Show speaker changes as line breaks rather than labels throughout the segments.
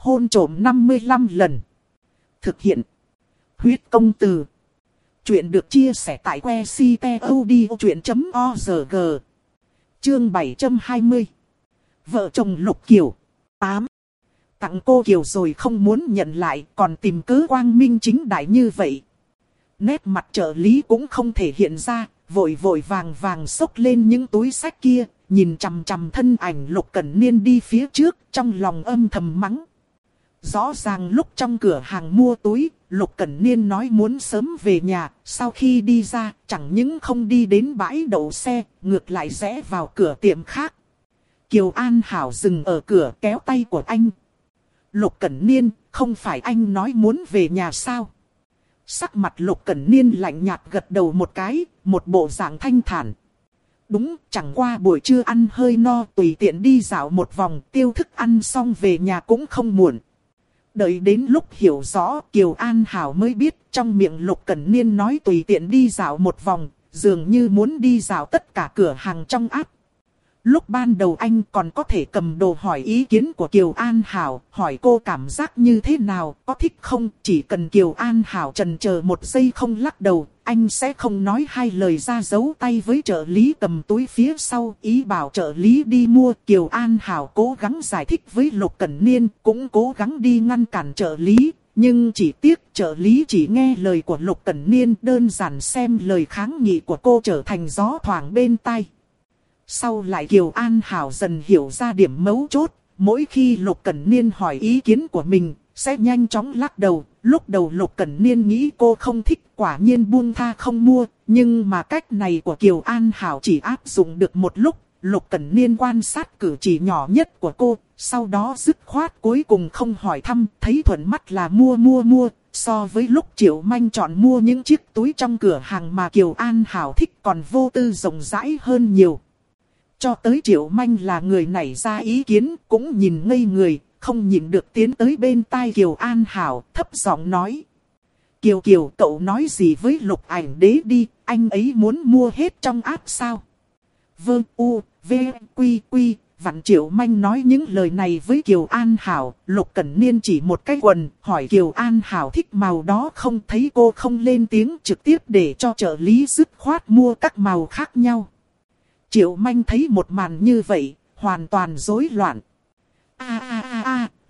Hôn trộm 55 lần. Thực hiện. Huyết công từ. Chuyện được chia sẻ tại que ctod.org. Chương 720. Vợ chồng Lục Kiều. 8. Tặng cô Kiều rồi không muốn nhận lại còn tìm cớ quang minh chính đại như vậy. Nét mặt trợ lý cũng không thể hiện ra, vội vội vàng vàng xốc lên những túi sách kia, nhìn chằm chằm thân ảnh Lục Cẩn Niên đi phía trước, trong lòng âm thầm mắng. Rõ ràng lúc trong cửa hàng mua túi, Lục Cẩn Niên nói muốn sớm về nhà, sau khi đi ra, chẳng những không đi đến bãi đậu xe, ngược lại rẽ vào cửa tiệm khác. Kiều An Hảo dừng ở cửa kéo tay của anh. Lục Cẩn Niên, không phải anh nói muốn về nhà sao? Sắc mặt Lục Cẩn Niên lạnh nhạt gật đầu một cái, một bộ dạng thanh thản. Đúng, chẳng qua buổi trưa ăn hơi no tùy tiện đi dạo một vòng tiêu thức ăn xong về nhà cũng không muộn. Đợi đến lúc hiểu rõ Kiều An Hảo mới biết trong miệng Lục Cẩn Niên nói tùy tiện đi dạo một vòng, dường như muốn đi dạo tất cả cửa hàng trong áp. Lúc ban đầu anh còn có thể cầm đồ hỏi ý kiến của Kiều An Hảo, hỏi cô cảm giác như thế nào, có thích không, chỉ cần Kiều An Hảo trần chờ một giây không lắc đầu, anh sẽ không nói hai lời ra giấu tay với trợ lý cầm túi phía sau, ý bảo trợ lý đi mua. Kiều An Hảo cố gắng giải thích với Lục Cẩn Niên, cũng cố gắng đi ngăn cản trợ lý, nhưng chỉ tiếc trợ lý chỉ nghe lời của Lục Cẩn Niên đơn giản xem lời kháng nghị của cô trở thành gió thoảng bên tai. Sau lại Kiều An Hảo dần hiểu ra điểm mấu chốt, mỗi khi Lục Cẩn Niên hỏi ý kiến của mình, sẽ nhanh chóng lắc đầu. Lúc đầu Lục Cẩn Niên nghĩ cô không thích quả nhiên buông tha không mua, nhưng mà cách này của Kiều An Hảo chỉ áp dụng được một lúc. Lục Cẩn Niên quan sát cử chỉ nhỏ nhất của cô, sau đó dứt khoát cuối cùng không hỏi thăm, thấy thuận mắt là mua mua mua. So với lúc Triệu Manh chọn mua những chiếc túi trong cửa hàng mà Kiều An Hảo thích còn vô tư rộng rãi hơn nhiều. Cho tới Triệu Manh là người nảy ra ý kiến, cũng nhìn ngây người, không nhịn được tiến tới bên tai Kiều An Hảo, thấp giọng nói. Kiều Kiều cậu nói gì với lục ảnh đế đi, anh ấy muốn mua hết trong áp sao? Vương U, V, Quy, Quy, Vạn Triệu Manh nói những lời này với Kiều An Hảo, Lục Cẩn Niên chỉ một cái quần, hỏi Kiều An Hảo thích màu đó không thấy cô không lên tiếng trực tiếp để cho trợ lý dứt khoát mua các màu khác nhau. Triệu Manh thấy một màn như vậy, hoàn toàn rối loạn. A à, a,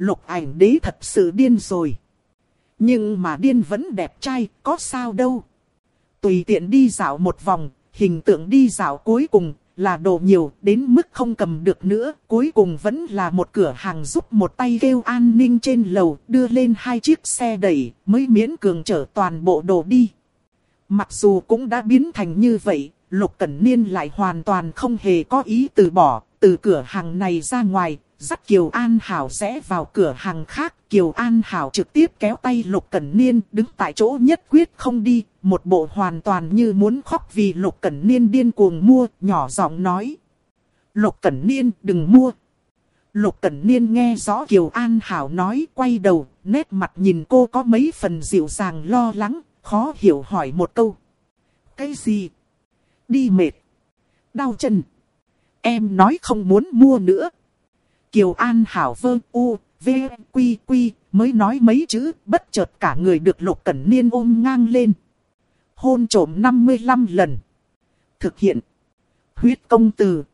lục ảnh đế thật sự điên rồi. Nhưng mà điên vẫn đẹp trai, có sao đâu. Tùy tiện đi dạo một vòng, hình tượng đi dạo cuối cùng là đồ nhiều đến mức không cầm được nữa. Cuối cùng vẫn là một cửa hàng giúp một tay kêu an ninh trên lầu đưa lên hai chiếc xe đẩy mới miễn cường chở toàn bộ đồ đi. Mặc dù cũng đã biến thành như vậy, Lục Cẩn Niên lại hoàn toàn không hề có ý từ bỏ, từ cửa hàng này ra ngoài, dắt Kiều An Hảo rẽ vào cửa hàng khác. Kiều An Hảo trực tiếp kéo tay Lục Cẩn Niên đứng tại chỗ nhất quyết không đi, một bộ hoàn toàn như muốn khóc vì Lục Cẩn Niên điên cuồng mua, nhỏ giọng nói. Lục Cẩn Niên đừng mua. Lục Cẩn Niên nghe rõ Kiều An Hảo nói quay đầu, nét mặt nhìn cô có mấy phần dịu dàng lo lắng, khó hiểu hỏi một câu. Cái gì? Đi mệt. Đau chân. Em nói không muốn mua nữa. Kiều An Hảo vơ u, v, quy quy, mới nói mấy chữ, bất chợt cả người được Lục Cẩn Niên ôm ngang lên. Hôn trổm 55 lần. Thực hiện. Huyết công từ.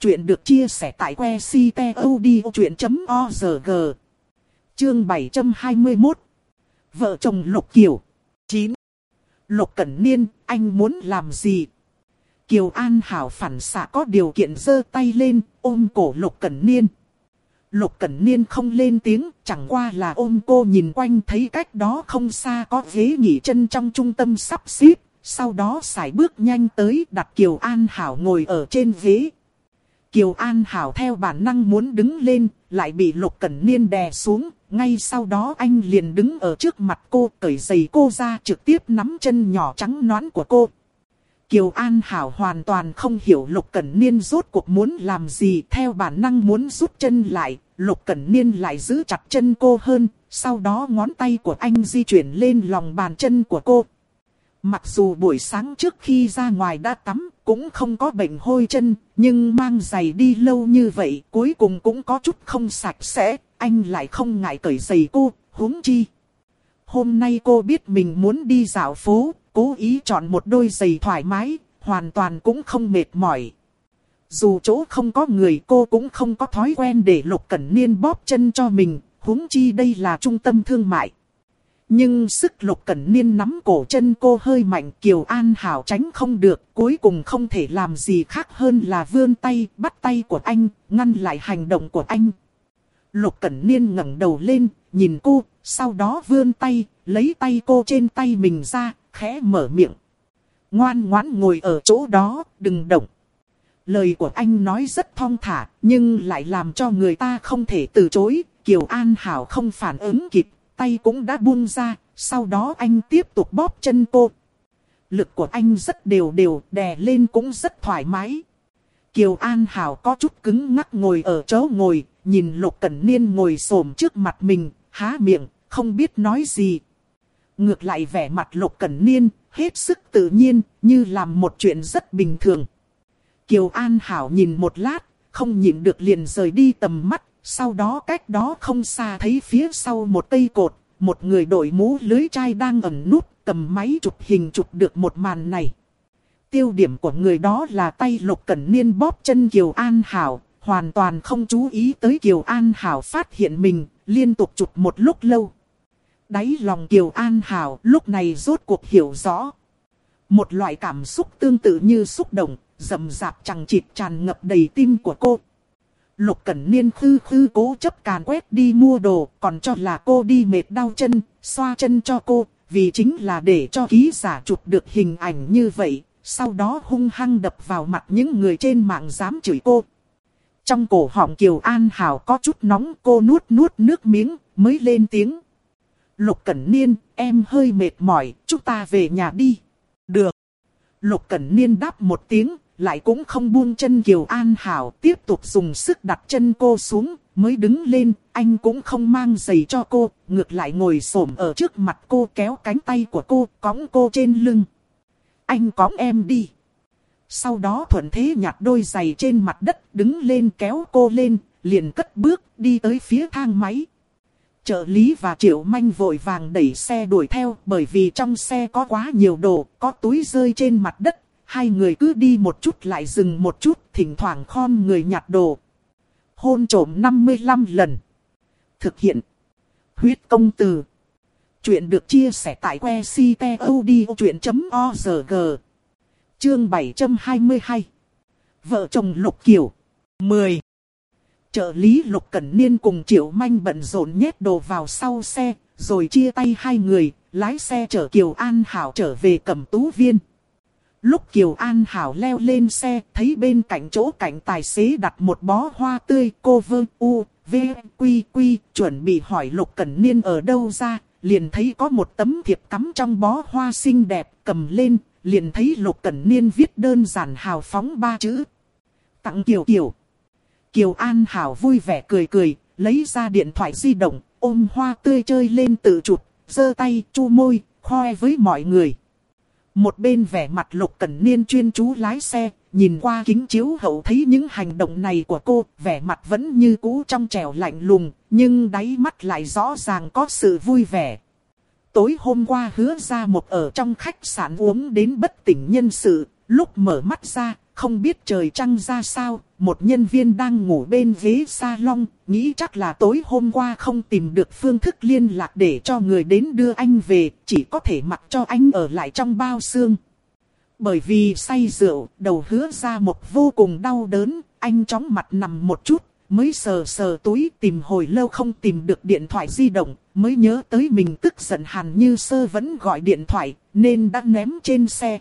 Chuyện được chia sẻ tại que ctod.org. Chương 721. Vợ chồng Lục Kiều. 9. Lục Cẩn Niên, anh muốn làm gì? Kiều An Hảo phản xạ có điều kiện giơ tay lên, ôm cổ Lục Cẩn Niên. Lục Cẩn Niên không lên tiếng, chẳng qua là ôm cô nhìn quanh thấy cách đó không xa có ghế nghỉ chân trong trung tâm sắp xếp, sau đó xài bước nhanh tới đặt Kiều An Hảo ngồi ở trên ghế. Kiều An Hảo theo bản năng muốn đứng lên, lại bị Lục Cẩn Niên đè xuống, ngay sau đó anh liền đứng ở trước mặt cô, cởi giày cô ra trực tiếp nắm chân nhỏ trắng nõn của cô. Kiều An Hảo hoàn toàn không hiểu Lục Cẩn Niên rốt cuộc muốn làm gì theo bản năng muốn rút chân lại, Lục Cẩn Niên lại giữ chặt chân cô hơn, sau đó ngón tay của anh di chuyển lên lòng bàn chân của cô. Mặc dù buổi sáng trước khi ra ngoài đã tắm, cũng không có bệnh hôi chân, nhưng mang giày đi lâu như vậy cuối cùng cũng có chút không sạch sẽ, anh lại không ngại cởi giày cô, huống chi. Hôm nay cô biết mình muốn đi dạo phố, cố ý chọn một đôi giày thoải mái, hoàn toàn cũng không mệt mỏi. Dù chỗ không có người cô cũng không có thói quen để Lục Cẩn Niên bóp chân cho mình, huống chi đây là trung tâm thương mại. Nhưng sức Lục Cẩn Niên nắm cổ chân cô hơi mạnh Kiều An Hảo tránh không được, cuối cùng không thể làm gì khác hơn là vươn tay, bắt tay của anh, ngăn lại hành động của anh. Lục Cẩn Niên ngẩng đầu lên, nhìn cô, sau đó vươn tay, lấy tay cô trên tay mình ra, khẽ mở miệng. Ngoan ngoãn ngồi ở chỗ đó, đừng động. Lời của anh nói rất thong thả, nhưng lại làm cho người ta không thể từ chối. Kiều An Hảo không phản ứng kịp, tay cũng đã buông ra, sau đó anh tiếp tục bóp chân cô. Lực của anh rất đều đều, đè lên cũng rất thoải mái. Kiều An Hảo có chút cứng ngắc ngồi ở chỗ ngồi, nhìn Lục Cẩn Niên ngồi xổm trước mặt mình, há miệng, không biết nói gì. Ngược lại vẻ mặt Lục Cẩn Niên, hết sức tự nhiên, như làm một chuyện rất bình thường. Kiều An Hảo nhìn một lát, không nhìn được liền rời đi tầm mắt, sau đó cách đó không xa thấy phía sau một cây cột, một người đội mũ lưới chai đang ẩn nút, cầm máy chụp hình chụp được một màn này. Tiêu điểm của người đó là tay Lục Cẩn Niên bóp chân Kiều An Hảo, hoàn toàn không chú ý tới Kiều An Hảo phát hiện mình, liên tục chụp một lúc lâu. Đáy lòng Kiều An Hảo lúc này rốt cuộc hiểu rõ. Một loại cảm xúc tương tự như xúc động, rầm rạp chẳng chịt tràn ngập đầy tim của cô. Lục Cẩn Niên khư khư cố chấp càn quét đi mua đồ, còn cho là cô đi mệt đau chân, xoa chân cho cô, vì chính là để cho ký giả chụp được hình ảnh như vậy, sau đó hung hăng đập vào mặt những người trên mạng dám chửi cô. Trong cổ họng Kiều An Hảo có chút nóng cô nuốt nuốt nước miếng, mới lên tiếng. Lục Cẩn Niên, em hơi mệt mỏi, chúng ta về nhà đi. Được. Lục Cẩn Niên đáp một tiếng, lại cũng không buông chân Kiều An Hảo, tiếp tục dùng sức đặt chân cô xuống, mới đứng lên, anh cũng không mang giày cho cô, ngược lại ngồi xổm ở trước mặt cô kéo cánh tay của cô, cõng cô trên lưng. Anh cõng em đi. Sau đó thuận thế nhặt đôi giày trên mặt đất, đứng lên kéo cô lên, liền cất bước, đi tới phía thang máy. Trợ lý và triệu manh vội vàng đẩy xe đuổi theo bởi vì trong xe có quá nhiều đồ, có túi rơi trên mặt đất. Hai người cứ đi một chút lại dừng một chút, thỉnh thoảng khom người nhặt đồ. Hôn trổm 55 lần. Thực hiện. Huyết công từ. Chuyện được chia sẻ tại que ctod.org. Chương 722. Vợ chồng Lục Kiều. 10. Trợ lý Lục Cẩn Niên cùng Triệu Manh bận rộn nhét đồ vào sau xe, rồi chia tay hai người, lái xe chở Kiều An Hảo trở về cẩm tú viên. Lúc Kiều An Hảo leo lên xe, thấy bên cạnh chỗ cạnh tài xế đặt một bó hoa tươi, cô vơ u, v, quy quy, chuẩn bị hỏi Lục Cẩn Niên ở đâu ra, liền thấy có một tấm thiệp cắm trong bó hoa xinh đẹp, cầm lên, liền thấy Lục Cẩn Niên viết đơn giản hào phóng ba chữ. Tặng Kiều Kiều. Kiều An Hảo vui vẻ cười cười, lấy ra điện thoại di động, ôm hoa tươi chơi lên tự chụp, giơ tay, chu môi, khoe với mọi người. Một bên vẻ mặt Lục Cẩn Niên chuyên chú lái xe, nhìn qua kính chiếu hậu thấy những hành động này của cô, vẻ mặt vẫn như cũ trong trẻo lạnh lùng, nhưng đáy mắt lại rõ ràng có sự vui vẻ. Tối hôm qua hứa ra một ở trong khách sạn uống đến bất tỉnh nhân sự, lúc mở mắt ra, không biết trời trăng ra sao, một nhân viên đang ngủ bên ghế salon, nghĩ chắc là tối hôm qua không tìm được phương thức liên lạc để cho người đến đưa anh về, chỉ có thể mặc cho anh ở lại trong bao xương. Bởi vì say rượu, đầu hứa ra một vô cùng đau đớn, anh chóng mặt nằm một chút, mới sờ sờ túi tìm hồi lâu không tìm được điện thoại di động, mới nhớ tới mình tức giận hàn như sơ vẫn gọi điện thoại, nên đã ném trên xe.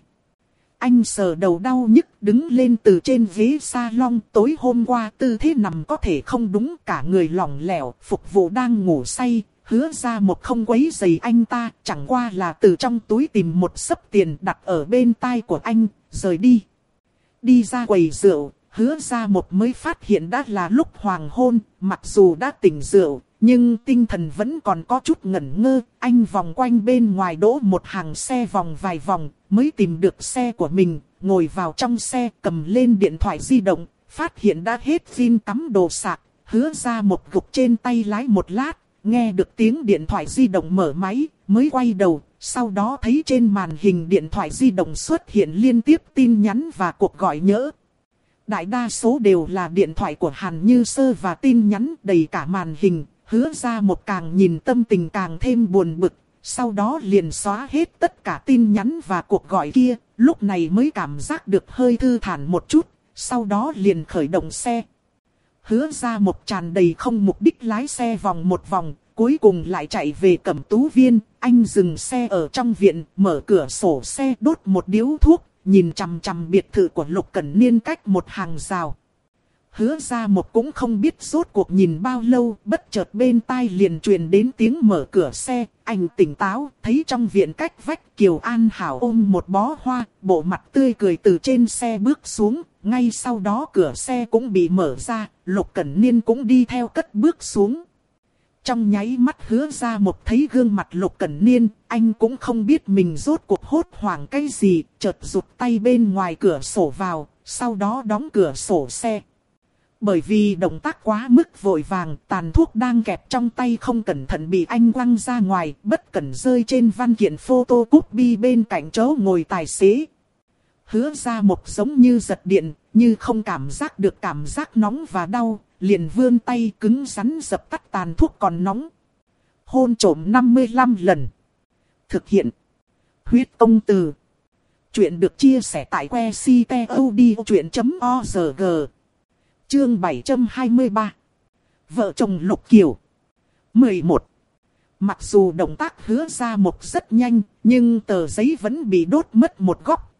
Anh sờ đầu đau nhức đứng lên từ trên ghế salon tối hôm qua tư thế nằm có thể không đúng cả người lỏng lẻo, phục vụ đang ngủ say, hứa ra một không quấy giày anh ta, chẳng qua là từ trong túi tìm một sấp tiền đặt ở bên tai của anh, rời đi. Đi ra quầy rượu, hứa ra một mới phát hiện đã là lúc hoàng hôn, mặc dù đã tỉnh rượu, nhưng tinh thần vẫn còn có chút ngẩn ngơ, anh vòng quanh bên ngoài đỗ một hàng xe vòng vài vòng, mới tìm được xe của mình, ngồi vào trong xe cầm lên điện thoại di động, phát hiện đã hết pin cắm đồ sạc, hứa ra một gục trên tay lái một lát, nghe được tiếng điện thoại di động mở máy, mới quay đầu, sau đó thấy trên màn hình điện thoại di động xuất hiện liên tiếp tin nhắn và cuộc gọi nhỡ. Đại đa số đều là điện thoại của Hàn Như Sơ và tin nhắn đầy cả màn hình, hứa ra một càng nhìn tâm tình càng thêm buồn bực, sau đó liền xóa hết tất cả tin nhắn và cuộc gọi kia, lúc này mới cảm giác được hơi thư thản một chút, sau đó liền khởi động xe. Hứa ra một tràn đầy không mục đích lái xe vòng một vòng, cuối cùng lại chạy về cẩm tú viên, anh dừng xe ở trong viện, mở cửa sổ xe đốt một điếu thuốc, nhìn chằm chằm biệt thự của Lục Cẩn Niên cách một hàng rào. Hứa ra một cũng không biết rốt cuộc nhìn bao lâu, bất chợt bên tai liền truyền đến tiếng mở cửa xe, anh tỉnh táo, thấy trong viện cách vách Kiều An Hảo ôm một bó hoa, bộ mặt tươi cười từ trên xe bước xuống, ngay sau đó cửa xe cũng bị mở ra, Lục Cẩn Niên cũng đi theo cất bước xuống. Trong nháy mắt hứa ra một thấy gương mặt Lục Cẩn Niên, anh cũng không biết mình rốt cuộc hốt hoảng cái gì, chợt rụt tay bên ngoài cửa sổ vào, sau đó đóng cửa sổ xe. Bởi vì động tác quá mức vội vàng, tàn thuốc đang kẹp trong tay không cẩn thận bị anh quăng ra ngoài, bất cẩn rơi trên văn kiện photo copy bên cạnh chỗ ngồi tài xế. Hứa ra một giống như giật điện, như không cảm giác được cảm giác nóng và đau, liền vươn tay cứng rắn dập tắt tàn thuốc còn nóng. Hôn trổm 55 lần. Thực hiện. Huyết công từ. Chuyện được chia sẻ tại que ctod.org. Chương 723. Vợ chồng Lục Kiều. 11. Mặc dù động tác hứa ra một rất nhanh, nhưng tờ giấy vẫn bị đốt mất một góc.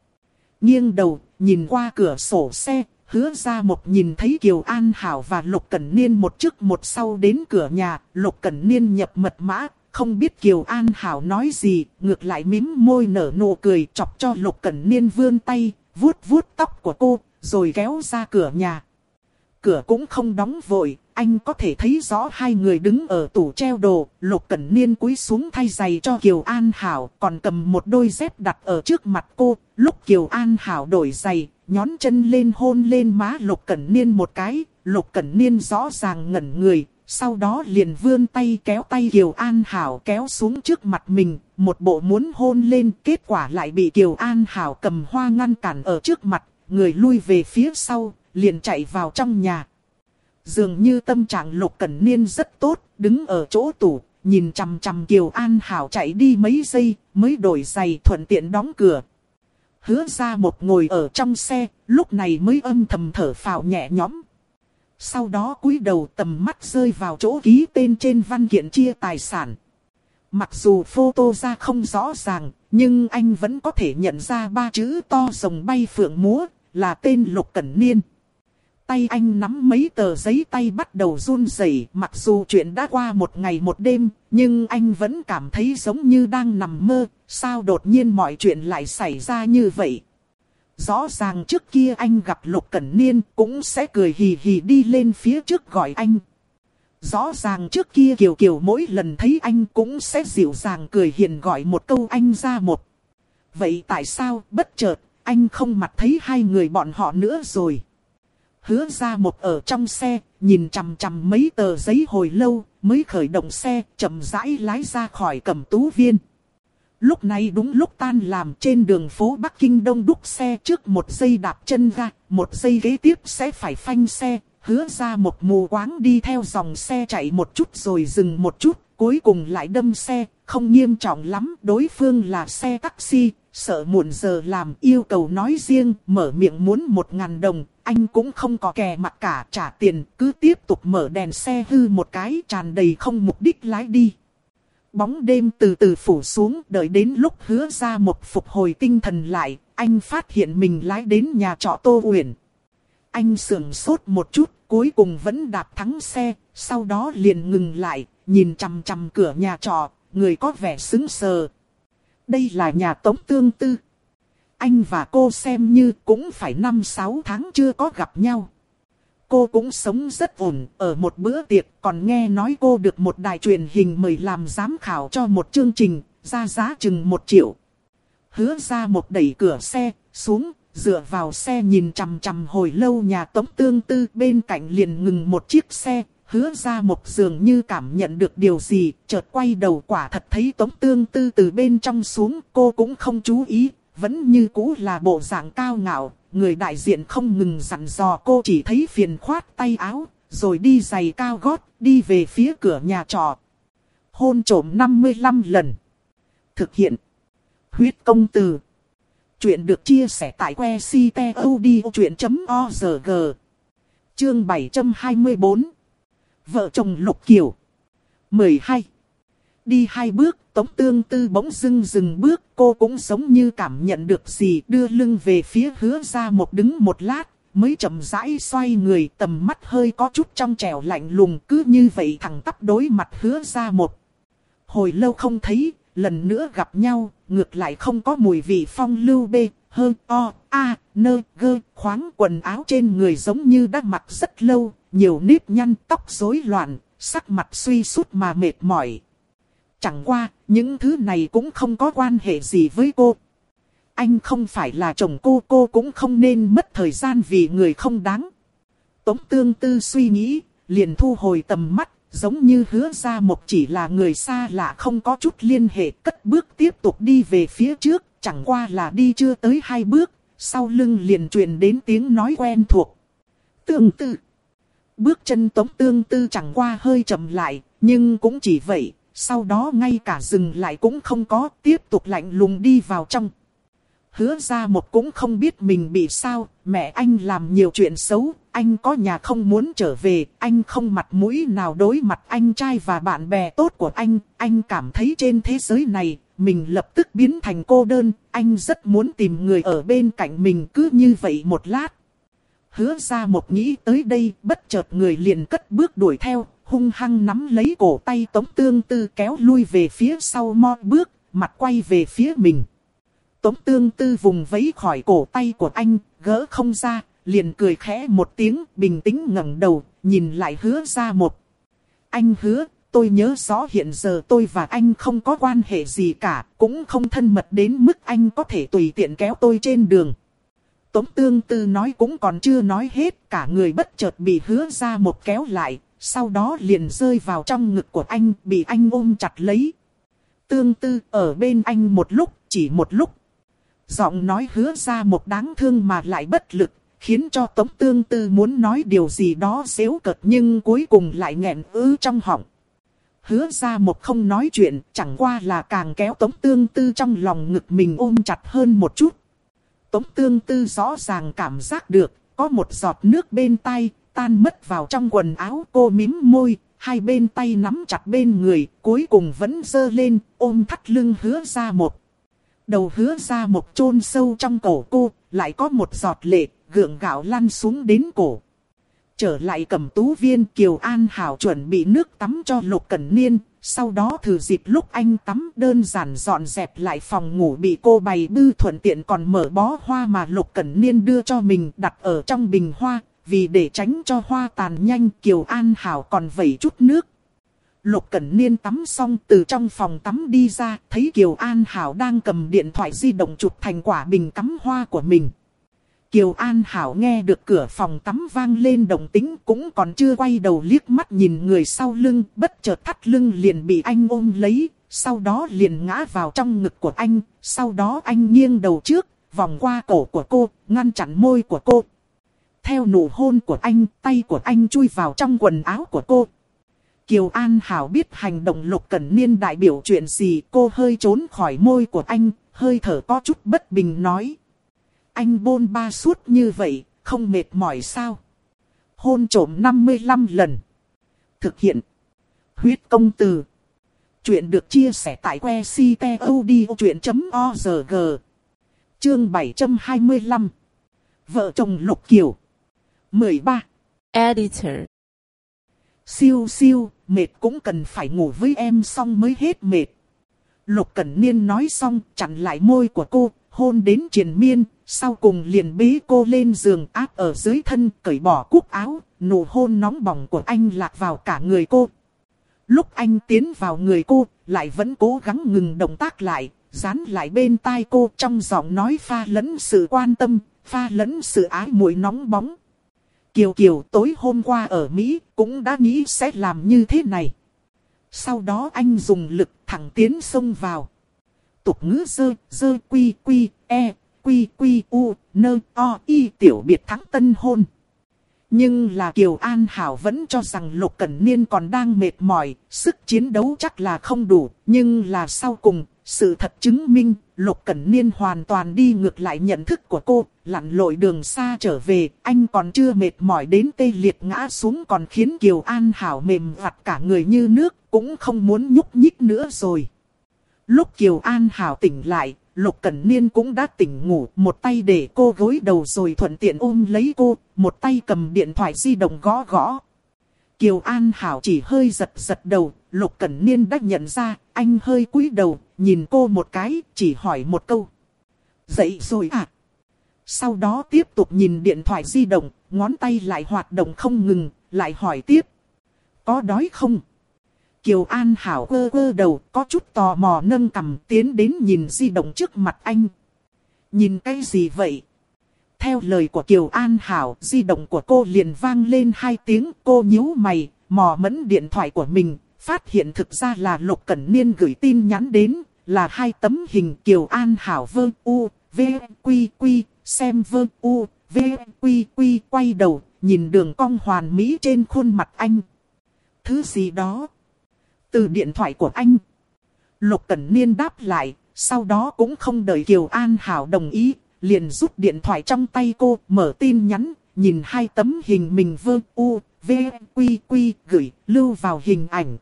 Nghiêng đầu, nhìn qua cửa sổ xe, hứa ra một nhìn thấy Kiều An Hảo và Lục Cẩn Niên một trước một sau đến cửa nhà, Lục Cẩn Niên nhập mật mã, không biết Kiều An Hảo nói gì, ngược lại mím môi nở nụ cười chọc cho Lục Cẩn Niên vươn tay, vuốt vuốt tóc của cô, rồi kéo ra cửa nhà. Cửa cũng không đóng vội, anh có thể thấy rõ hai người đứng ở tủ treo đồ, Lục Cẩn Niên cúi xuống thay giày cho Kiều An Hảo, còn cầm một đôi dép đặt ở trước mặt cô, lúc Kiều An Hảo đổi giày, nhón chân lên hôn lên má Lục Cẩn Niên một cái, Lục Cẩn Niên rõ ràng ngẩn người, sau đó liền vươn tay kéo tay Kiều An Hảo kéo xuống trước mặt mình, một bộ muốn hôn lên, kết quả lại bị Kiều An Hảo cầm hoa ngăn cản ở trước mặt, người lui về phía sau, liền chạy vào trong nhà. Dường như tâm trạng Lục Cẩn Niên rất tốt, đứng ở chỗ tủ, nhìn chằm chằm Kiều An Hảo chạy đi mấy giây, mới đổi giày thuận tiện đóng cửa, hứa ra một ngồi ở trong xe, lúc này mới âm thầm thở phào nhẹ nhõm. Sau đó cúi đầu tầm mắt rơi vào chỗ ký tên trên văn kiện chia tài sản. Mặc dù photo ra không rõ ràng, nhưng anh vẫn có thể nhận ra ba chữ to rồng bay phượng múa, là tên Lục Cẩn Niên. Tay anh nắm mấy tờ giấy tay bắt đầu run rẩy, mặc dù chuyện đã qua một ngày một đêm, nhưng anh vẫn cảm thấy giống như đang nằm mơ, sao đột nhiên mọi chuyện lại xảy ra như vậy. Rõ ràng trước kia anh gặp Lục Cẩn Niên cũng sẽ cười hì hì đi lên phía trước gọi anh. Rõ ràng trước kia Kiều Kiều mỗi lần thấy anh cũng sẽ dịu dàng cười hiền gọi một câu anh ra một. Vậy tại sao bất chợt anh không mặt thấy hai người bọn họ nữa rồi? Hứa ra một ở trong xe, nhìn chằm chằm mấy tờ giấy hồi lâu, mới khởi động xe, chậm rãi lái ra khỏi cẩm tú viên. Lúc này đúng lúc tan làm trên đường phố Bắc Kinh đông đúc xe trước một giây đạp chân ga, một giây kế tiếp sẽ phải phanh xe, hứa ra một mù quáng đi theo dòng xe chạy một chút rồi dừng một chút, cuối cùng lại đâm xe, không nghiêm trọng lắm, đối phương là xe taxi, sợ muộn giờ làm yêu cầu nói riêng, mở miệng muốn một ngàn đồng, anh cũng không có kè mặt cả trả tiền, cứ tiếp tục mở đèn xe hư một cái tràn đầy không mục đích lái đi. Bóng đêm từ từ phủ xuống, đợi đến lúc hứa ra một phục hồi tinh thần lại, anh phát hiện mình lái đến nhà trọ Tô Uyển. Anh sườn sốt một chút, cuối cùng vẫn đạp thắng xe, sau đó liền ngừng lại, nhìn chằm chằm cửa nhà trọ, người có vẻ xứng sờ. Đây là nhà tống tương tư. Anh và cô xem như cũng phải 5-6 tháng chưa có gặp nhau. Cô cũng sống rất ổn, ở một bữa tiệc còn nghe nói cô được một đài truyền hình mời làm giám khảo cho một chương trình, ra giá chừng 1 triệu. Hứa ra một đẩy cửa xe, xuống, dựa vào xe nhìn chằm chằm hồi lâu nhà tống tương tư bên cạnh liền ngừng một chiếc xe, hứa ra một dường như cảm nhận được điều gì, chợt quay đầu quả thật thấy tống tương tư từ bên trong xuống, cô cũng không chú ý, vẫn như cũ là bộ dạng cao ngạo, người đại diện không ngừng dặn dò cô chỉ thấy phiền khoát tay áo, rồi đi giày cao gót, đi về phía cửa nhà trọ. Hôn trổm 55 lần. Thực hiện. Huyết công từ. Chuyện được chia sẻ tại que ctod.org. Chương 724. Vợ chồng Lục Kiều. 12. Đi hai bước, Tống Tương Tư bỗng dưng dừng bước, cô cũng giống như cảm nhận được gì, đưa lưng về phía hứa ra một đứng một lát, mới chậm rãi xoay người tầm mắt hơi có chút trong trẻo lạnh lùng cứ như vậy thẳng tắp đối mặt hứa ra một. Hồi lâu không thấy, lần nữa gặp nhau, ngược lại không có mùi vị phong lưu bê, hơn o, a, nơ, gơ, khoáng quần áo trên người giống như đã mặc rất lâu, nhiều nếp nhăn tóc rối loạn, sắc mặt suy sút mà mệt mỏi. Chẳng qua, những thứ này cũng không có quan hệ gì với cô. Anh không phải là chồng cô, cô cũng không nên mất thời gian vì người không đáng. Tống tương tư suy nghĩ, liền thu hồi tầm mắt, giống như hứa ra một chỉ là người xa lạ không có chút liên hệ cất bước tiếp tục đi về phía trước, chẳng qua là đi chưa tới hai bước, sau lưng liền truyền đến tiếng nói quen thuộc. Tương tư. Bước chân tống tương tư chẳng qua hơi chậm lại, nhưng cũng chỉ vậy, sau đó ngay cả dừng lại cũng không có, tiếp tục lạnh lùng đi vào trong. Hứa ra một cũng không biết mình bị sao, mẹ anh làm nhiều chuyện xấu, anh có nhà không muốn trở về, anh không mặt mũi nào đối mặt anh trai và bạn bè tốt của anh, anh cảm thấy trên thế giới này, mình lập tức biến thành cô đơn, anh rất muốn tìm người ở bên cạnh mình cứ như vậy một lát. Hứa ra một nghĩ tới đây, bất chợt người liền cất bước đuổi theo, hung hăng nắm lấy cổ tay Tống Tương Tư kéo lui về phía sau mo bước, mặt quay về phía mình. Tống Tương Tư vùng vẫy khỏi cổ tay của anh, gỡ không ra, liền cười khẽ một tiếng, bình tĩnh ngẩng đầu, nhìn lại hứa ra một. Anh hứa, tôi nhớ rõ hiện giờ tôi và anh không có quan hệ gì cả, cũng không thân mật đến mức anh có thể tùy tiện kéo tôi trên đường. Tống tương tư nói cũng còn chưa nói hết, cả người bất chợt bị hứa ra một kéo lại, sau đó liền rơi vào trong ngực của anh, bị anh ôm chặt lấy. Tương tư ở bên anh một lúc, chỉ một lúc. Giọng nói hứa ra một đáng thương mà lại bất lực, khiến cho Tống Tương Tư muốn nói điều gì đó xéo cợt nhưng cuối cùng lại nghẹn ứ trong họng. Hứa ra một không nói chuyện, chẳng qua là càng kéo Tống Tương Tư trong lòng ngực mình ôm chặt hơn một chút. Tống Tương Tư rõ ràng cảm giác được, có một giọt nước bên tay, tan mất vào trong quần áo cô mím môi, hai bên tay nắm chặt bên người, cuối cùng vẫn dơ lên, ôm thắt lưng hứa ra một. Đầu hứa ra một chôn sâu trong cổ cô, lại có một giọt lệ, gượng gạo lăn xuống đến cổ. Trở lại cầm tú viên Kiều An Hảo chuẩn bị nước tắm cho Lục Cẩn Niên, sau đó thử dịp lúc anh tắm đơn giản dọn dẹp lại phòng ngủ bị cô bày bư thuận tiện còn mở bó hoa mà Lục Cẩn Niên đưa cho mình đặt ở trong bình hoa, vì để tránh cho hoa tàn nhanh Kiều An Hảo còn vẩy chút nước. Lục Cẩn Niên tắm xong từ trong phòng tắm đi ra, thấy Kiều An Hảo đang cầm điện thoại di động chụp thành quả bình cắm hoa của mình. Kiều An Hảo nghe được cửa phòng tắm vang lên đồng tính cũng còn chưa quay đầu liếc mắt nhìn người sau lưng, bất chợt thắt lưng liền bị anh ôm lấy, sau đó liền ngã vào trong ngực của anh, sau đó anh nghiêng đầu trước, vòng qua cổ của cô, ngăn chặn môi của cô. Theo nụ hôn của anh, tay của anh chui vào trong quần áo của cô. Kiều An Hảo biết hành động lục cẩn niên đại biểu chuyện gì, cô hơi trốn khỏi môi của anh, hơi thở có chút bất bình nói anh bôn ba suốt như vậy, không mệt mỏi sao? Hôn trổm 55 lần. Thực hiện. Huyết công từ. Chuyện được chia sẻ tại que ctod.org. Chương 725. Vợ chồng Lục Kiều. 13.
Editor.
Siêu siêu, mệt cũng cần phải ngủ với em xong mới hết mệt. Lục Cẩn Niên nói xong, chặn lại môi của cô, hôn đến triền miên, sau cùng liền bế cô lên giường áp ở dưới thân, cởi bỏ cúc áo, nụ hôn nóng bỏng của anh lạc vào cả người cô. Lúc anh tiến vào người cô, lại vẫn cố gắng ngừng động tác lại, dán lại bên tai cô trong giọng nói pha lẫn sự quan tâm, pha lẫn sự ái muội nóng bóng. Kiều Kiều tối hôm qua ở Mỹ cũng đã nghĩ sẽ làm như thế này. Sau đó anh dùng lực thẳng tiến xông vào. Tục ngữ dơ, dơ quy quy, e, quy quy u, nơ, o, y tiểu biệt thắng tân hôn. Nhưng là Kiều An Hảo vẫn cho rằng Lục Cẩn Niên còn đang mệt mỏi, sức chiến đấu chắc là không đủ, nhưng là sau cùng, sự thật chứng minh, Lục Cẩn Niên hoàn toàn đi ngược lại nhận thức của cô, lặn lội đường xa trở về, anh còn chưa mệt mỏi đến tê liệt ngã xuống còn khiến Kiều An Hảo mềm vặt cả người như nước, cũng không muốn nhúc nhích nữa rồi. Lúc Kiều An Hảo tỉnh lại, Lục Cẩn Niên cũng đã tỉnh ngủ, một tay để cô gối đầu rồi thuận tiện ôm lấy cô, một tay cầm điện thoại di động gõ gõ. Kiều An Hảo chỉ hơi giật giật đầu, Lục Cẩn Niên đã nhận ra, anh hơi cúi đầu, nhìn cô một cái, chỉ hỏi một câu. Dậy rồi à? Sau đó tiếp tục nhìn điện thoại di động, ngón tay lại hoạt động không ngừng, lại hỏi tiếp. Có đói không? Kiều An Hảo quơ quơ đầu, có chút tò mò nâng cầm tiến đến nhìn di động trước mặt anh. Nhìn cái gì vậy? Theo lời của Kiều An Hảo, di động của cô liền vang lên hai tiếng, cô nhíu mày, mò mẫn điện thoại của mình, phát hiện thực ra là Lục Cẩn Niên gửi tin nhắn đến, là hai tấm hình Kiều An Hảo vơ u, v, quy quy, xem vơ u, v, quy quy, quay đầu, nhìn đường cong hoàn mỹ trên khuôn mặt anh. Thứ gì đó? Từ điện thoại của anh. Lục Cẩn Niên đáp lại, sau đó cũng không đợi Kiều An Hảo đồng ý, liền rút điện thoại trong tay cô, mở tin nhắn, nhìn hai tấm hình mình vơ u, v, quy quy, gửi, lưu vào hình ảnh.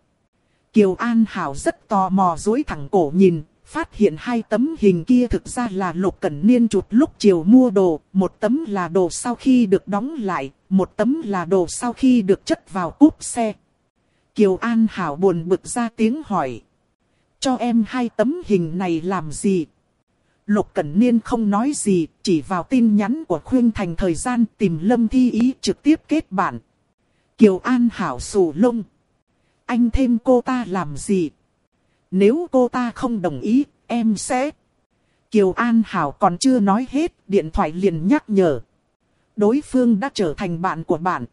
Kiều An Hảo rất tò mò dối thẳng cổ nhìn, phát hiện hai tấm hình kia thực ra là Lục Cẩn Niên chụp lúc chiều mua đồ, một tấm là đồ sau khi được đóng lại, một tấm là đồ sau khi được chất vào cúp xe. Kiều An Hảo buồn bực ra tiếng hỏi. Cho em hai tấm hình này làm gì? Lục Cẩn Niên không nói gì, chỉ vào tin nhắn của Khuyên Thành thời gian tìm Lâm Thi Ý trực tiếp kết bạn. Kiều An Hảo sù lông. Anh thêm cô ta làm gì? Nếu cô ta không đồng ý, em sẽ... Kiều An Hảo còn chưa nói hết, điện thoại liền nhắc nhở. Đối phương đã trở thành bạn của bạn.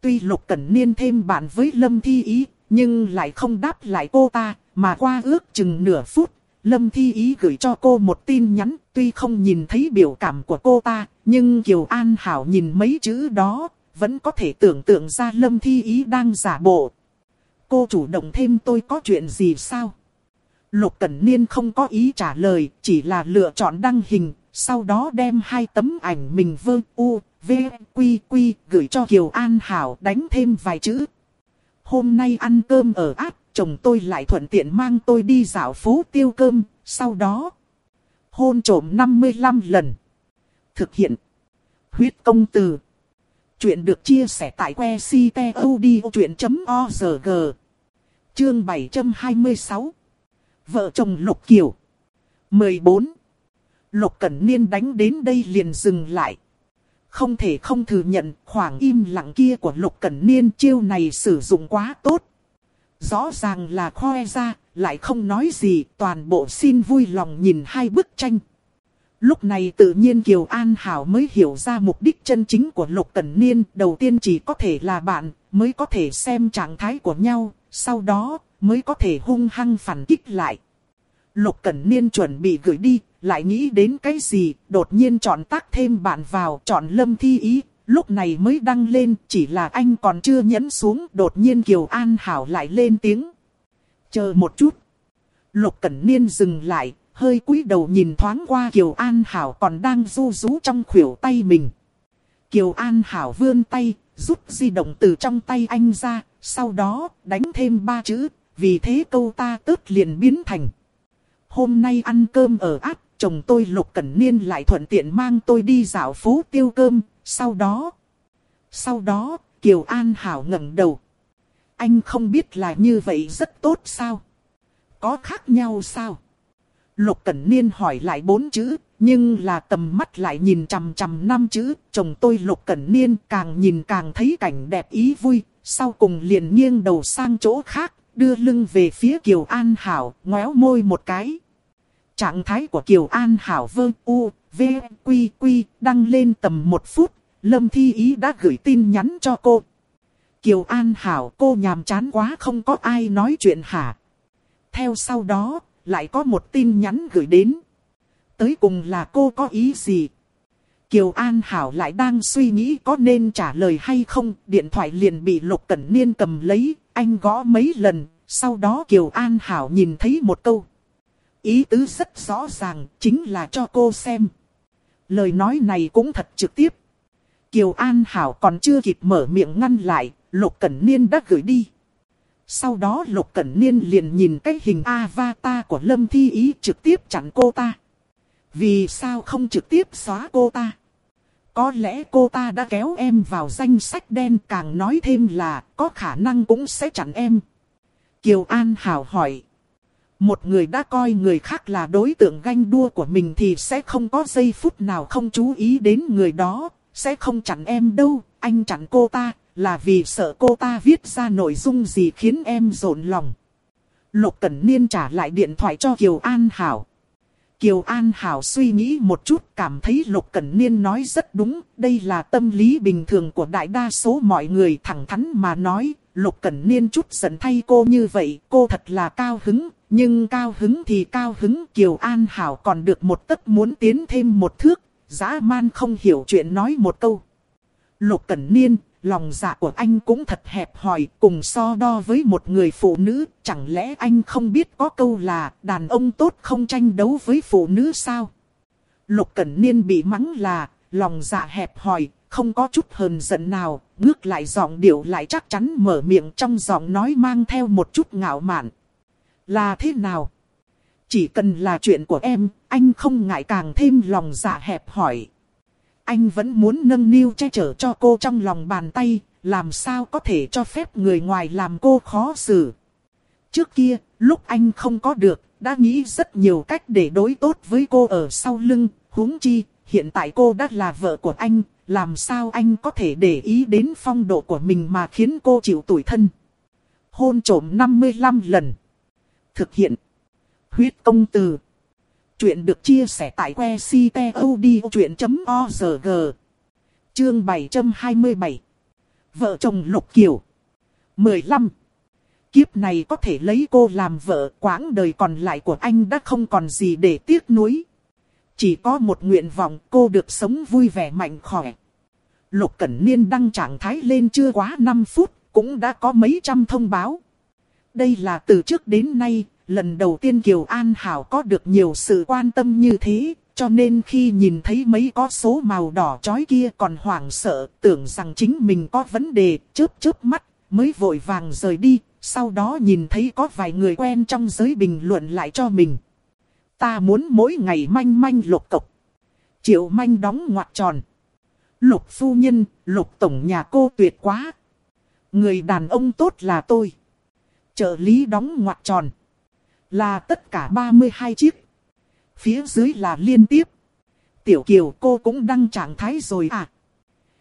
Tuy Lục Cẩn Niên thêm bạn với Lâm Thi Ý, nhưng lại không đáp lại cô ta, mà qua ước chừng nửa phút, Lâm Thi Ý gửi cho cô một tin nhắn, tuy không nhìn thấy biểu cảm của cô ta, nhưng Kiều An Hảo nhìn mấy chữ đó, vẫn có thể tưởng tượng ra Lâm Thi Ý đang giả bộ. Cô chủ động thêm tôi có chuyện gì sao? Lục Cẩn Niên không có ý trả lời, chỉ là lựa chọn đăng hình, sau đó đem hai tấm ảnh mình vơ u, v, quy quy gửi cho Kiều An Hảo đánh thêm vài chữ. Hôm nay ăn cơm ở áp, chồng tôi lại thuận tiện mang tôi đi dạo phố tiêu cơm, sau đó hôn trộm 55 lần. Thực hiện huyết công từ. Chuyện được chia sẻ tại que ctod.org. Chương 726 Vợ chồng Lục Kiều 14 Lục Cẩn Niên đánh đến đây liền dừng lại. Không thể không thừa nhận khoảng im lặng kia của Lục Cẩn Niên chiêu này sử dụng quá tốt. Rõ ràng là khoe ra, lại không nói gì, toàn bộ xin vui lòng nhìn hai bức tranh. Lúc này tự nhiên Kiều An Hảo mới hiểu ra mục đích chân chính của Lục Cẩn Niên. Đầu tiên chỉ có thể là bạn, mới có thể xem trạng thái của nhau, sau đó mới có thể hung hăng phản kích lại. Lục Cẩn Niên chuẩn bị gửi đi, lại nghĩ đến cái gì, đột nhiên chọn tác thêm bạn vào, chọn lâm thi ý, lúc này mới đăng lên, chỉ là anh còn chưa nhấn xuống, đột nhiên Kiều An Hảo lại lên tiếng. Chờ một chút. Lục Cẩn Niên dừng lại, hơi cúi đầu nhìn thoáng qua Kiều An Hảo còn đang du rú trong khuỷu tay mình. Kiều An Hảo vươn tay, rút di động từ trong tay anh ra, sau đó đánh thêm ba chữ, vì thế câu ta tớt liền biến thành. Hôm nay ăn cơm ở áp, chồng tôi Lục Cẩn Niên lại thuận tiện mang tôi đi dạo phố tiêu cơm, sau đó... Sau đó, Kiều An Hảo ngẩng đầu. Anh không biết là như vậy rất tốt sao? Có khác nhau sao? Lục Cẩn Niên hỏi lại bốn chữ, nhưng là tầm mắt lại nhìn chằm chằm năm chữ. Chồng tôi Lục Cẩn Niên càng nhìn càng thấy cảnh đẹp ý vui, sau cùng liền nghiêng đầu sang chỗ khác, đưa lưng về phía Kiều An Hảo, ngoéo môi một cái. Trạng thái của Kiều An Hảo vơ u, v, quy quy, đăng lên tầm một phút, Lâm Thi Ý đã gửi tin nhắn cho cô. Kiều An Hảo cô nhàm chán quá không có ai nói chuyện hả. Theo sau đó, lại có một tin nhắn gửi đến. Tới cùng là cô có ý gì? Kiều An Hảo lại đang suy nghĩ có nên trả lời hay không, điện thoại liền bị Lục Cẩn Niên cầm lấy, anh gõ mấy lần, sau đó Kiều An Hảo nhìn thấy một câu. Ý tứ rất rõ ràng, chính là cho cô xem. Lời nói này cũng thật trực tiếp. Kiều An Hảo còn chưa kịp mở miệng ngăn lại, Lục Cẩn Niên đã gửi đi. Sau đó Lục Cẩn Niên liền nhìn cái hình avatar của Lâm Thi Ý trực tiếp chặn cô ta. Vì sao không trực tiếp xóa cô ta? Có lẽ cô ta đã kéo em vào danh sách đen càng nói thêm là có khả năng cũng sẽ chặn em. Kiều An Hảo hỏi. Một người đã coi người khác là đối tượng ganh đua của mình thì sẽ không có giây phút nào không chú ý đến người đó, sẽ không chặn em đâu, anh chặn cô ta, là vì sợ cô ta viết ra nội dung gì khiến em rộn lòng. Lục Cẩn Niên trả lại điện thoại cho Kiều An Hảo. Kiều An Hảo suy nghĩ một chút cảm thấy Lục Cẩn Niên nói rất đúng, đây là tâm lý bình thường của đại đa số mọi người thẳng thắn mà nói, Lục Cẩn Niên chút giận thay cô như vậy, cô thật là cao hứng, nhưng cao hứng thì cao hứng Kiều An Hảo còn được một tấc muốn tiến thêm một thước, dã man không hiểu chuyện nói một câu. Lục Cẩn Niên, lòng dạ của anh cũng thật hẹp hòi, cùng so đo với một người phụ nữ, chẳng lẽ anh không biết có câu là đàn ông tốt không tranh đấu với phụ nữ sao? Lục Cẩn Niên bị mắng là lòng dạ hẹp hòi, không có chút hờn giận nào, ngước lại giọng điệu lại chắc chắn mở miệng trong giọng nói mang theo một chút ngạo mạn. Là thế nào? Chỉ cần là chuyện của em, anh không ngại càng thêm lòng dạ hẹp hỏi. Anh vẫn muốn nâng niu che chở cho cô trong lòng bàn tay, làm sao có thể cho phép người ngoài làm cô khó xử. Trước kia, lúc anh không có được, đã nghĩ rất nhiều cách để đối tốt với cô ở sau lưng, huống chi, hiện tại cô đã là vợ của anh, làm sao anh có thể để ý đến phong độ của mình mà khiến cô chịu tủi thân. Hôn trổm 55 lần. Thực hiện. Huyết công từ. Chuyện được chia sẻ tại que ctod.org. Chương 727. Vợ chồng Lục Kiều. 15. Kiếp này có thể lấy cô làm vợ, quãng đời còn lại của anh đã không còn gì để tiếc nuối. Chỉ có một nguyện vọng cô được sống vui vẻ mạnh khỏe. Lục Cẩn Niên đăng trạng thái lên chưa quá 5 phút, cũng đã có mấy trăm thông báo. Đây là từ trước đến nay, lần đầu tiên Kiều An Hảo có được nhiều sự quan tâm như thế, cho nên khi nhìn thấy mấy có số màu đỏ chói kia còn hoảng sợ, tưởng rằng chính mình có vấn đề, chớp chớp mắt, mới vội vàng rời đi, sau đó nhìn thấy có vài người quen trong giới bình luận lại cho mình. Ta muốn mỗi ngày manh manh lục cộc. Triệu manh đóng ngoặc tròn. Lục phu nhân, lục tổng nhà cô tuyệt quá. Người đàn ông tốt là tôi. Trợ lý đóng ngoặc tròn. Là tất cả 32 chiếc. Phía dưới là liên tiếp. Tiểu Kiều cô cũng đăng trạng thái rồi à.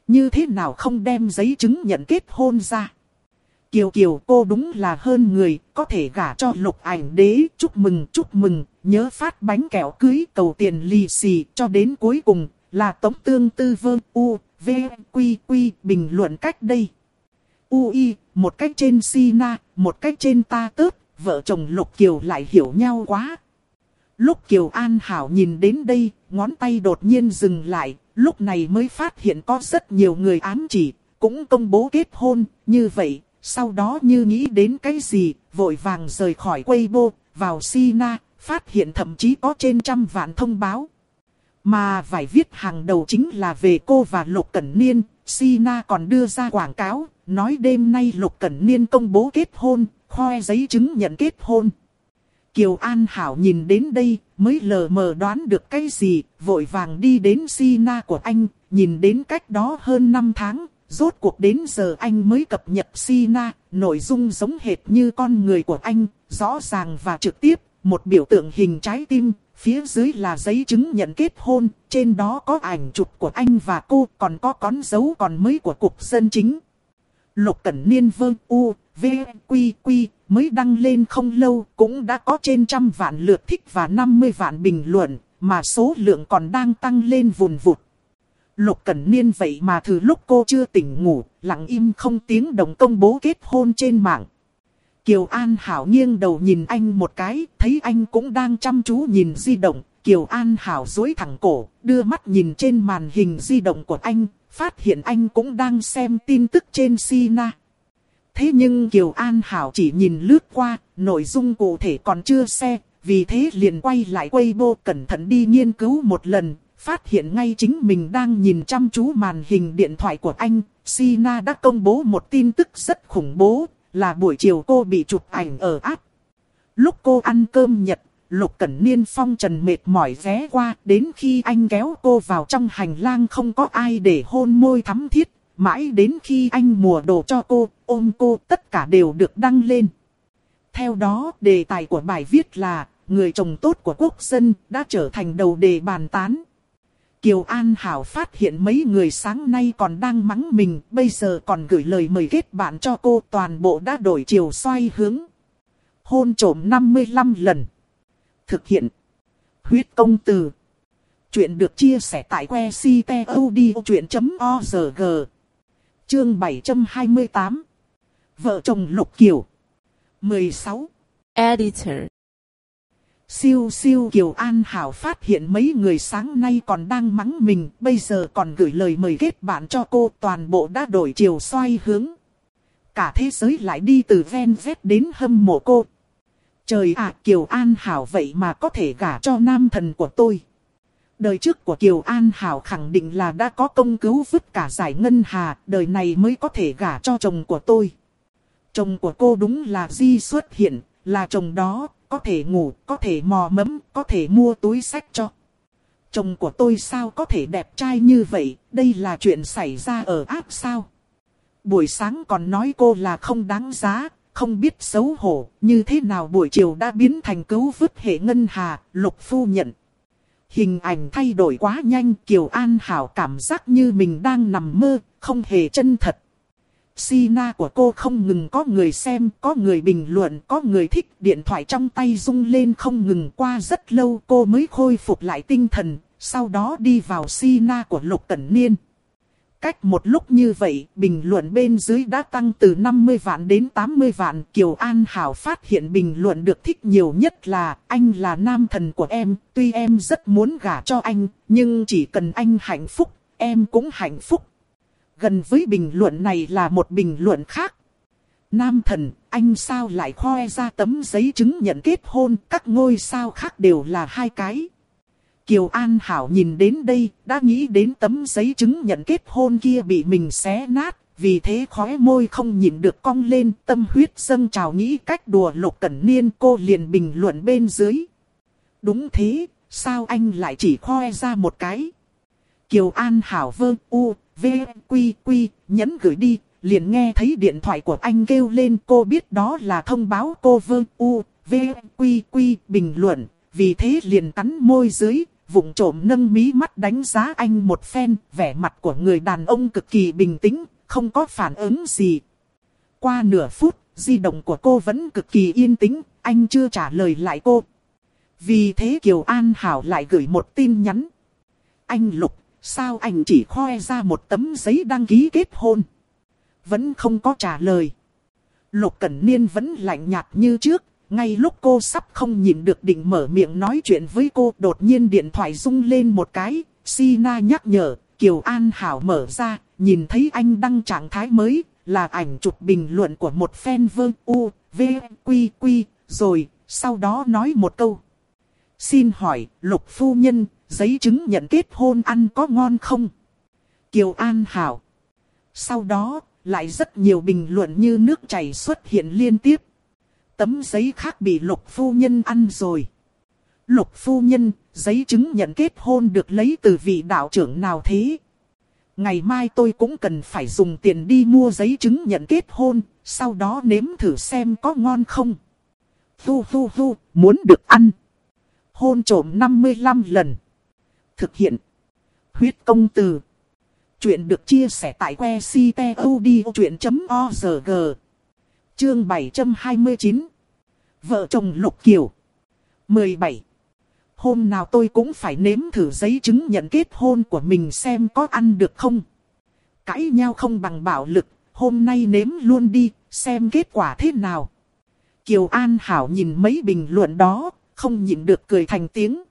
Như thế nào không đem giấy chứng nhận kết hôn ra. Kiều Kiều cô đúng là hơn người, có thể gả cho lục ảnh đế, chúc mừng chúc mừng, nhớ phát bánh kẹo cưới cầu tiền lì xì cho đến cuối cùng, là tống tương tư vương u, v, quy quy, bình luận cách đây. U y, một cách trên Sina, một cách trên ta tớp, vợ chồng Lục Kiều lại hiểu nhau quá. Lúc Kiều An Hảo nhìn đến đây, ngón tay đột nhiên dừng lại, lúc này mới phát hiện có rất nhiều người ám chỉ, cũng công bố kết hôn, như vậy, sau đó như nghĩ đến cái gì, vội vàng rời khỏi Weibo, vào Sina, phát hiện thậm chí có trên trăm vạn thông báo. Mà vài viết hàng đầu chính là về cô và Lục Cẩn Niên, Sina còn đưa ra quảng cáo, nói đêm nay Lục Cẩn Niên công bố kết hôn, khoe giấy chứng nhận kết hôn. Kiều An Hảo nhìn đến đây, mới lờ mờ đoán được cái gì, vội vàng đi đến Sina của anh, nhìn đến cách đó hơn 5 tháng, rốt cuộc đến giờ anh mới cập nhật Sina, nội dung giống hệt như con người của anh, rõ ràng và trực tiếp, một biểu tượng hình trái tim, phía dưới là giấy chứng nhận kết hôn, trên đó có ảnh chụp của anh và cô, còn có con dấu còn mới của cục dân chính. Lục Cẩn Niên vương u, v, quy quy, mới đăng lên không lâu, cũng đã có trên trăm vạn lượt thích và 50 vạn bình luận, mà số lượng còn đang tăng lên vùn vụt. Lục Cẩn Niên vậy mà từ lúc cô chưa tỉnh ngủ, lặng im không tiếng đồng công bố kết hôn trên mạng. Kiều An Hảo nghiêng đầu nhìn anh một cái, thấy anh cũng đang chăm chú nhìn di động. Kiều An Hảo dối thẳng cổ, đưa mắt nhìn trên màn hình di động của anh, phát hiện anh cũng đang xem tin tức trên Sina. Thế nhưng Kiều An Hảo chỉ nhìn lướt qua, nội dung cụ thể còn chưa xe, vì thế liền quay lại Weibo cẩn thận đi nghiên cứu một lần, phát hiện ngay chính mình đang nhìn chăm chú màn hình điện thoại của anh. Sina đã công bố một tin tức rất khủng bố, là buổi chiều cô bị chụp ảnh ở áp. Lúc cô ăn cơm nhật, Lục Cẩn Niên phong trần mệt mỏi ghé qua, đến khi anh kéo cô vào trong hành lang không có ai để hôn môi thắm thiết, mãi đến khi anh mùa đồ cho cô, ôm cô, tất cả đều được đăng lên. Theo đó, đề tài của bài viết là, người chồng tốt của quốc dân đã trở thành đầu đề bàn tán. Kiều An Hảo phát hiện mấy người sáng nay còn đang mắng mình, bây giờ còn gửi lời mời kết bạn cho cô toàn bộ đã đổi chiều xoay hướng. Hôn trổm 55 lần. Thực hiện. Huyết công từ. Chuyện được chia sẻ tại que ctod.org. Chương 728. Vợ chồng Lục Kiều. 16.
Editor
Siêu siêu Kiều An Hảo phát hiện mấy người sáng nay còn đang mắng mình, bây giờ còn gửi lời mời kết bạn cho cô, toàn bộ đã đổi chiều xoay hướng. Cả thế giới lại đi từ ven vét đến hâm mộ cô. Trời ạ Kiều An Hảo vậy mà có thể gả cho nam thần của tôi. Đời trước của Kiều An Hảo khẳng định là đã có công cứu vứt cả giải ngân hà, đời này mới có thể gả cho chồng của tôi. Chồng của cô đúng là Di xuất hiện, là chồng đó, có thể ngủ, có thể mò mẫm, có thể mua túi sách cho. Chồng của tôi sao có thể đẹp trai như vậy, đây là chuyện xảy ra ở áp sao? Buổi sáng còn nói cô là không đáng giá, không biết xấu hổ, như thế nào buổi chiều đã biến thành cứu vứt hệ ngân hà, lục phu nhận. Hình ảnh thay đổi quá nhanh, Kiều An Hảo cảm giác như mình đang nằm mơ, không hề chân thật. Sina của cô không ngừng có người xem, có người bình luận, có người thích. Điện thoại trong tay rung lên không ngừng qua rất lâu cô mới khôi phục lại tinh thần, sau đó đi vào Sina của Lục Cẩn Niên. Cách một lúc như vậy, bình luận bên dưới đã tăng từ 50 vạn đến 80 vạn. Kiều An Hảo phát hiện bình luận được thích nhiều nhất là anh là nam thần của em. Tuy em rất muốn gả cho anh, nhưng chỉ cần anh hạnh phúc, em cũng hạnh phúc. Gần với bình luận này là một bình luận khác. Nam thần, anh sao lại khoe ra tấm giấy chứng nhận kết hôn, các ngôi sao khác đều là hai cái. Kiều An Hảo nhìn đến đây, đã nghĩ đến tấm giấy chứng nhận kết hôn kia bị mình xé nát, vì thế khóe môi không nhìn được cong lên, tâm huyết dâng trào nghĩ cách đùa lục cẩn niên cô liền bình luận bên dưới. Đúng thế, sao anh lại chỉ khoe ra một cái? Kiều An Hảo vơ u, v, quy quy, nhấn gửi đi, liền nghe thấy điện thoại của anh kêu lên cô biết đó là thông báo cô vơ u, v, quy quy, bình luận, vì thế liền cắn môi dưới, vụng trộm nâng mí mắt đánh giá anh một phen, vẻ mặt của người đàn ông cực kỳ bình tĩnh, không có phản ứng gì. Qua nửa phút, di động của cô vẫn cực kỳ yên tĩnh, anh chưa trả lời lại cô. Vì thế Kiều An Hảo lại gửi một tin nhắn. Anh Lục, sao anh chỉ khoe ra một tấm giấy đăng ký kết hôn? Vẫn không có trả lời. Lục Cẩn Niên vẫn lạnh nhạt như trước, ngay lúc cô sắp không nhìn được định mở miệng nói chuyện với cô, đột nhiên điện thoại rung lên một cái, Sina nhắc nhở, Kiều An Hảo mở ra, nhìn thấy anh đăng trạng thái mới, là ảnh chụp bình luận của một fan vương U, V, Quy, Quy, rồi, sau đó nói một câu. Xin hỏi, Lục Phu Nhân, giấy chứng nhận kết hôn ăn có ngon không? Kiều An Hảo. Sau đó, lại rất nhiều bình luận như nước chảy xuất hiện liên tiếp tấm giấy khác bị lục phu nhân ăn rồi. Lục phu nhân, giấy chứng nhận kết hôn được lấy từ vị đạo trưởng nào thế? Ngày mai tôi cũng cần phải dùng tiền đi mua giấy chứng nhận kết hôn, sau đó nếm thử xem có ngon không. Hu hu hu, muốn được ăn. Hôn trộm 55 lần. Thực hiện. Huyết công từ. Chuyện được chia sẻ tại que ctod.org. Chương 729 Vợ chồng Lục Kiều 17 hôm nào tôi cũng phải nếm thử giấy chứng nhận kết hôn của mình xem có ăn được không. Cãi nhau không bằng bạo lực, hôm nay nếm luôn đi, xem kết quả thế nào. Kiều An Hảo nhìn mấy bình luận đó, không nhịn được cười thành tiếng.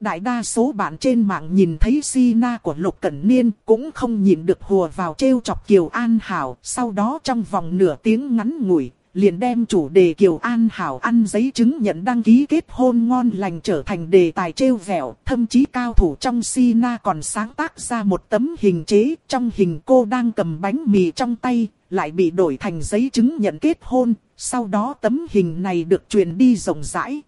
Đại đa số bạn trên mạng nhìn thấy Sina của Lục Cẩn Niên cũng không nhịn được hùa vào trêu chọc Kiều An Hảo. Sau đó trong vòng nửa tiếng ngắn ngủi, liền đem chủ đề Kiều An Hảo ăn giấy chứng nhận đăng ký kết hôn ngon lành trở thành đề tài trêu vẹo. Thậm chí cao thủ trong Sina còn sáng tác ra một tấm hình chế. Trong hình cô đang cầm bánh mì trong tay, lại bị đổi thành giấy chứng nhận kết hôn. Sau đó tấm hình này được truyền đi rộng rãi.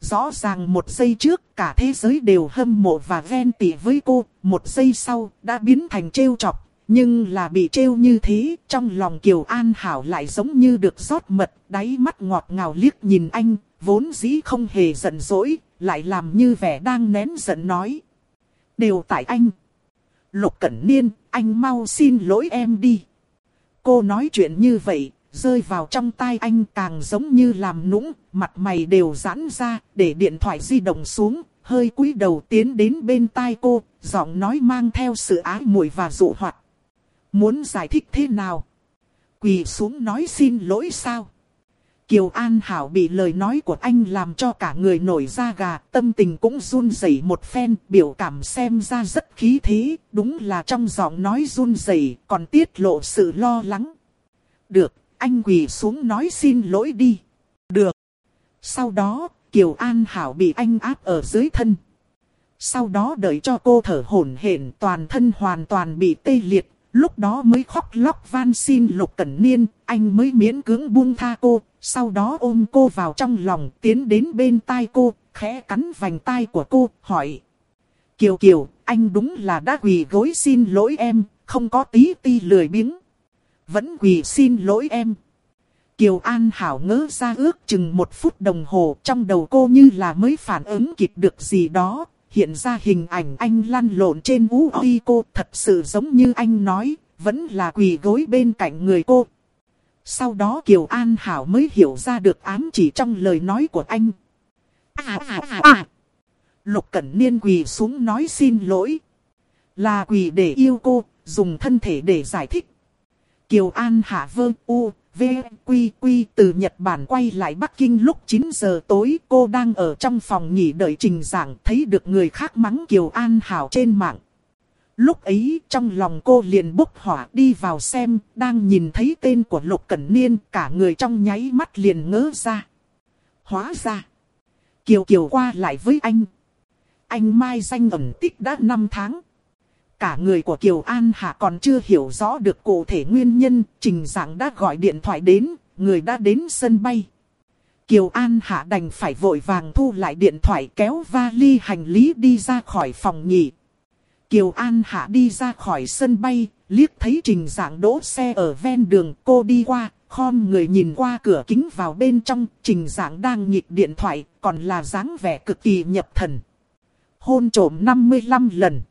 Rõ ràng một giây trước cả thế giới đều hâm mộ và ven tỉ với cô, một giây sau đã biến thành trêu chọc. Nhưng là bị trêu như thế, trong lòng Kiều An Hảo lại giống như được rót mật, đáy mắt ngọt ngào liếc nhìn anh, vốn dĩ không hề giận dỗi, lại làm như vẻ đang nén giận nói. Đều tại anh. Lục Cẩn Niên, anh mau xin lỗi em đi. Cô nói chuyện như vậy, rơi vào trong tai anh càng giống như làm nũng, mặt mày đều giãn ra, để điện thoại di động xuống, hơi cúi đầu tiến đến bên tai cô, giọng nói mang theo sự ái muội và dụ hoạt. Muốn giải thích thế nào? Quỳ xuống nói xin lỗi sao? Kiều An Hảo bị lời nói của anh làm cho cả người nổi da gà, tâm tình cũng run rẩy một phen, biểu cảm xem ra rất khí thế, đúng là trong giọng nói run rẩy còn tiết lộ sự lo lắng. Được, anh quỳ xuống nói xin lỗi đi. Được. Sau đó, Kiều An Hảo bị anh áp ở dưới thân. Sau đó đợi cho cô thở hổn hển toàn thân hoàn toàn bị tê liệt, lúc đó mới khóc lóc van xin Lục Cẩn Niên, anh mới miễn cưỡng buông tha cô, sau đó ôm cô vào trong lòng, tiến đến bên tai cô, khẽ cắn vành tai của cô, hỏi. Kiều Kiều, anh đúng là đã quỳ gối xin lỗi em, không có tí ti lười biếng vẫn quỳ xin lỗi em. Kiều An Hảo ngỡ ra ước chừng một phút đồng hồ trong đầu cô như là mới phản ứng kịp được gì đó. Hiện ra hình ảnh anh lăn lộn trên vũ uy cô thật sự giống như anh nói, vẫn là quỳ gối bên cạnh người cô. Sau đó Kiều An Hảo mới hiểu ra được ám chỉ trong lời nói của anh. À à à à. Lục Cẩn Niên quỳ xuống nói xin lỗi. Là quỳ để yêu cô, dùng thân thể để giải thích. Kiều An Hạ Vơ U, V, Quy, Quy từ Nhật Bản quay lại Bắc Kinh lúc 9 giờ tối. Cô đang ở trong phòng nghỉ đợi trình giảng thấy được người khác mắng Kiều An Hảo trên mạng. Lúc ấy trong lòng cô liền bốc hỏa đi vào xem, đang nhìn thấy tên của Lục Cẩn Niên, cả người trong nháy mắt liền ngỡ ra. Hóa ra, Kiều Kiều qua lại với anh. Anh Mai danh ẩn tích đã 5 tháng. Cả người của Kiều An Hạ còn chưa hiểu rõ được cụ thể nguyên nhân, trình giảng đã gọi điện thoại đến, người đã đến sân bay. Kiều An Hạ đành phải vội vàng thu lại điện thoại kéo vali hành lý đi ra khỏi phòng nghỉ. Kiều An Hạ đi ra khỏi sân bay, liếc thấy trình giảng đỗ xe ở ven đường cô đi qua, khom người nhìn qua cửa kính vào bên trong, trình giảng đang nhịp điện thoại, còn là dáng vẻ cực kỳ nhập thần. Hôn trổm 55 lần.